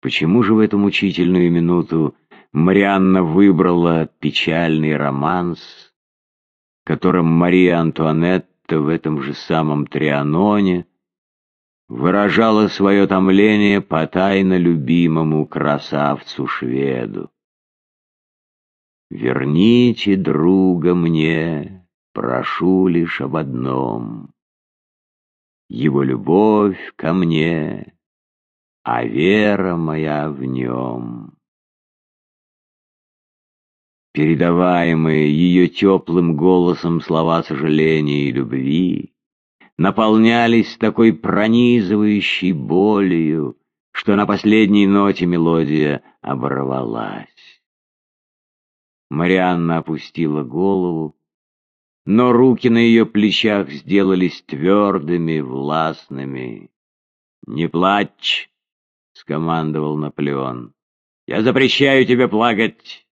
Почему же в эту мучительную минуту Марианна выбрала печальный романс, которым Мария Антуанетта в этом же самом Трианоне выражала свое томление по тайно любимому красавцу-шведу. «Верните друга мне, прошу лишь об одном, его любовь ко мне, а вера моя в нем». Передаваемые ее теплым голосом слова сожаления и любви наполнялись такой пронизывающей болью, что на последней ноте мелодия оборвалась. Марианна опустила голову, но руки на ее плечах сделались твердыми, властными. «Не плачь!» — скомандовал Наполеон. «Я запрещаю тебе плакать!»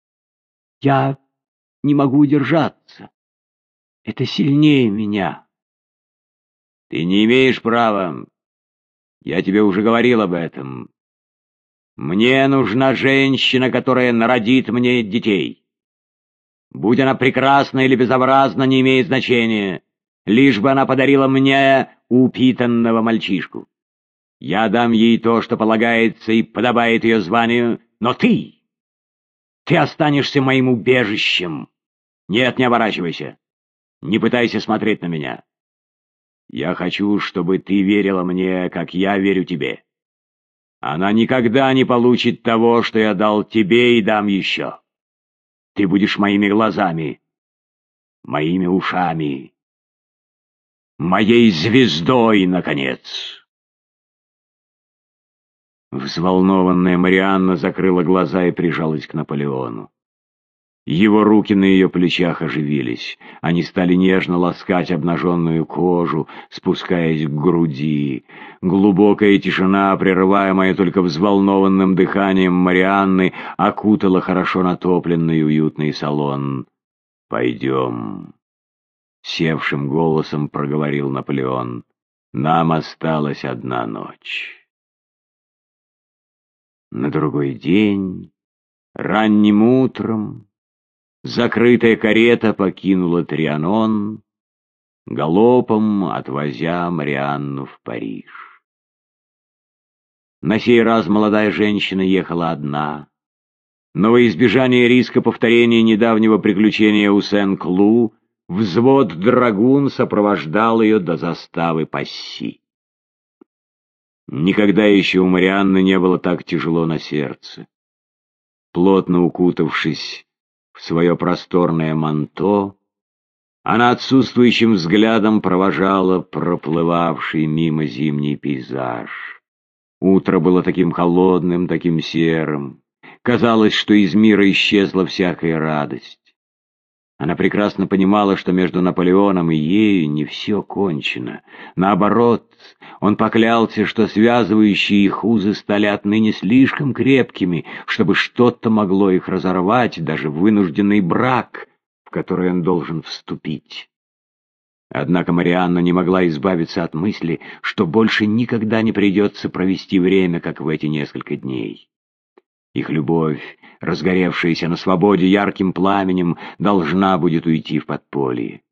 «Я не могу удержаться. Это сильнее меня!» Ты не имеешь права. Я тебе уже говорил об этом. Мне нужна женщина, которая народит мне детей. Будь она прекрасна или безобразна, не имеет значения. Лишь бы она подарила мне упитанного мальчишку. Я дам ей то, что полагается и подобает ее званию, но ты... Ты останешься моим убежищем. Нет, не оборачивайся. Не пытайся смотреть на меня. Я хочу, чтобы ты верила мне, как я верю тебе. Она никогда не получит того, что я дал тебе и дам еще. Ты будешь моими глазами, моими ушами, моей звездой, наконец. Взволнованная Марианна закрыла глаза и прижалась к Наполеону. Его руки на ее плечах оживились. Они стали нежно ласкать обнаженную кожу, спускаясь к груди. Глубокая тишина, прерываемая только взволнованным дыханием Марианны, окутала хорошо натопленный уютный салон. «Пойдем», — севшим голосом проговорил Наполеон. «Нам осталась одна ночь». На другой день, ранним утром, Закрытая карета покинула Трианон, галопом отвозя Марианну в Париж. На сей раз молодая женщина ехала одна, но во избежание риска повторения недавнего приключения у Сен-Клу взвод драгун сопровождал ее до заставы Пасси. Никогда еще у Марианны не было так тяжело на сердце. Плотно укутавшись свое просторное манто, она отсутствующим взглядом провожала проплывавший мимо зимний пейзаж. Утро было таким холодным, таким серым. Казалось, что из мира исчезла всякая радость. Она прекрасно понимала, что между Наполеоном и ею не все кончено. Наоборот, он поклялся, что связывающие их узы стали отныне слишком крепкими, чтобы что-то могло их разорвать, даже вынужденный брак, в который он должен вступить. Однако Марианна не могла избавиться от мысли, что больше никогда не придется провести время, как в эти несколько дней. Их любовь, разгоревшаяся на свободе ярким пламенем, должна будет уйти в подполье.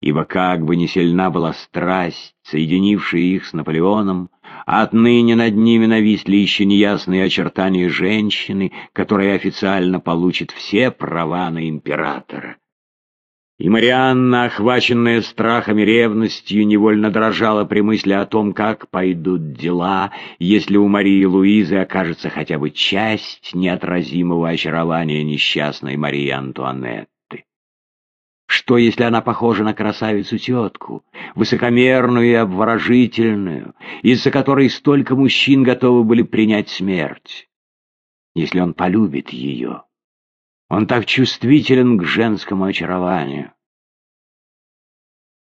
Ибо как бы ни сильна была страсть, соединившая их с Наполеоном, отныне над ними нависли еще неясные очертания женщины, которая официально получит все права на императора. И Марианна, охваченная страхом и ревностью, невольно дрожала при мысли о том, как пойдут дела, если у Марии Луизы окажется хотя бы часть неотразимого очарования несчастной Марии Антуанетты. Что, если она похожа на красавицу-тетку, высокомерную и обворожительную, из-за которой столько мужчин готовы были принять смерть? Если он полюбит ее? Он так чувствителен к женскому очарованию.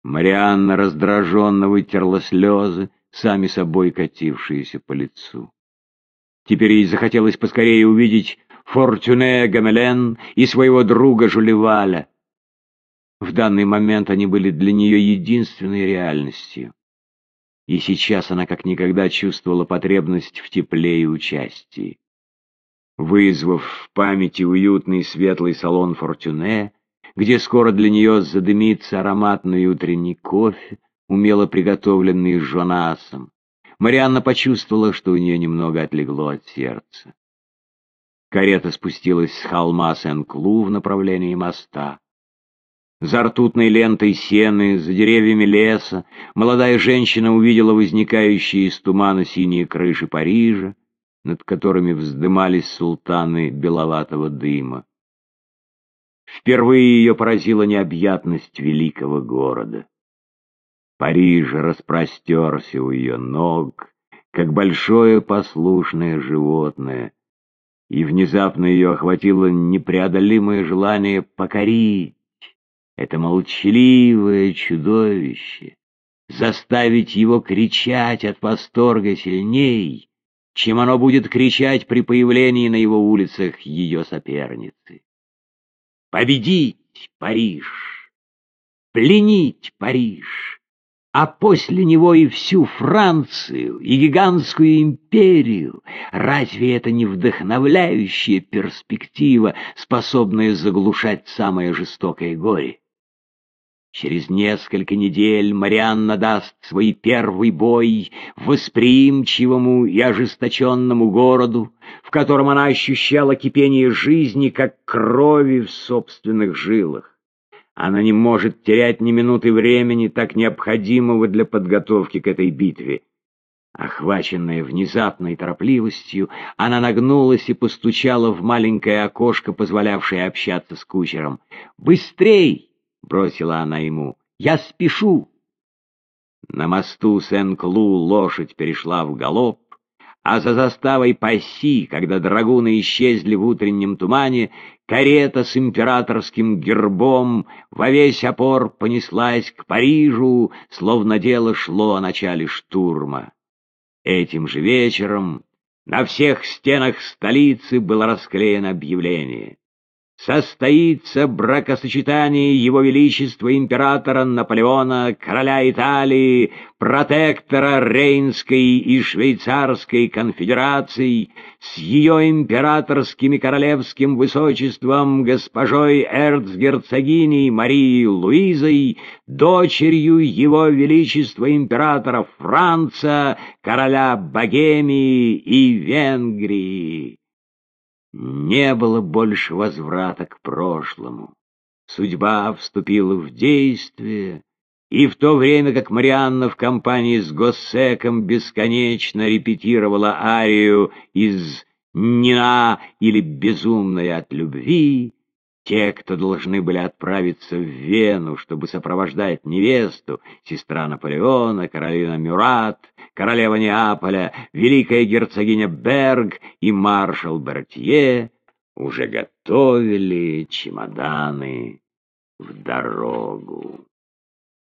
Марианна раздраженно вытерла слезы, сами собой катившиеся по лицу. Теперь ей захотелось поскорее увидеть Фортюне Гамелен и своего друга Жулеваля. В данный момент они были для нее единственной реальностью. и сейчас она как никогда чувствовала потребность в тепле и участии. Вызвав в памяти уютный светлый салон Фортюне, где скоро для нее задымится ароматный утренний кофе, умело приготовленный Жонасом, Марианна почувствовала, что у нее немного отлегло от сердца. Карета спустилась с холма Сен-Клу в направлении моста. За ртутной лентой сены, за деревьями леса, молодая женщина увидела возникающие из тумана синие крыши Парижа, над которыми вздымались султаны беловатого дыма. Впервые ее поразила необъятность великого города. Париж распростерся у ее ног, как большое послушное животное, и внезапно ее охватило непреодолимое желание покорить это молчаливое чудовище, заставить его кричать от восторга сильней, чем оно будет кричать при появлении на его улицах ее соперницы. Победить Париж! Пленить Париж! а после него и всю Францию, и гигантскую империю. Разве это не вдохновляющая перспектива, способная заглушать самое жестокое горе? Через несколько недель Марианна даст свой первый бой восприимчивому и ожесточенному городу, в котором она ощущала кипение жизни, как крови в собственных жилах. Она не может терять ни минуты времени, так необходимого для подготовки к этой битве. Охваченная внезапной торопливостью, она нагнулась и постучала в маленькое окошко, позволявшее общаться с кучером. «Быстрей!» — бросила она ему. «Я спешу!» На мосту Сен-Клу лошадь перешла в галоп, а за заставой Пасси, когда драгуны исчезли в утреннем тумане, карета с императорским гербом во весь опор понеслась к Парижу, словно дело шло о начале штурма. Этим же вечером на всех стенах столицы было расклеено объявление состоится бракосочетание Его Величества императора Наполеона, короля Италии, протектора Рейнской и Швейцарской конфедераций с ее императорским и королевским высочеством госпожой эрцгерцогиней Марией Луизой, дочерью Его Величества императора Франца, короля Богемии и Венгрии. Не было больше возврата к прошлому. Судьба вступила в действие, и в то время как Марианна в компании с Госсеком бесконечно репетировала арию из «Нина» или «Безумная от любви», те, кто должны были отправиться в Вену, чтобы сопровождать невесту, сестра Наполеона, Каролина Мюрат, королева Неаполя, великая герцогиня Берг и маршал Бертье, уже готовили чемоданы в дорогу.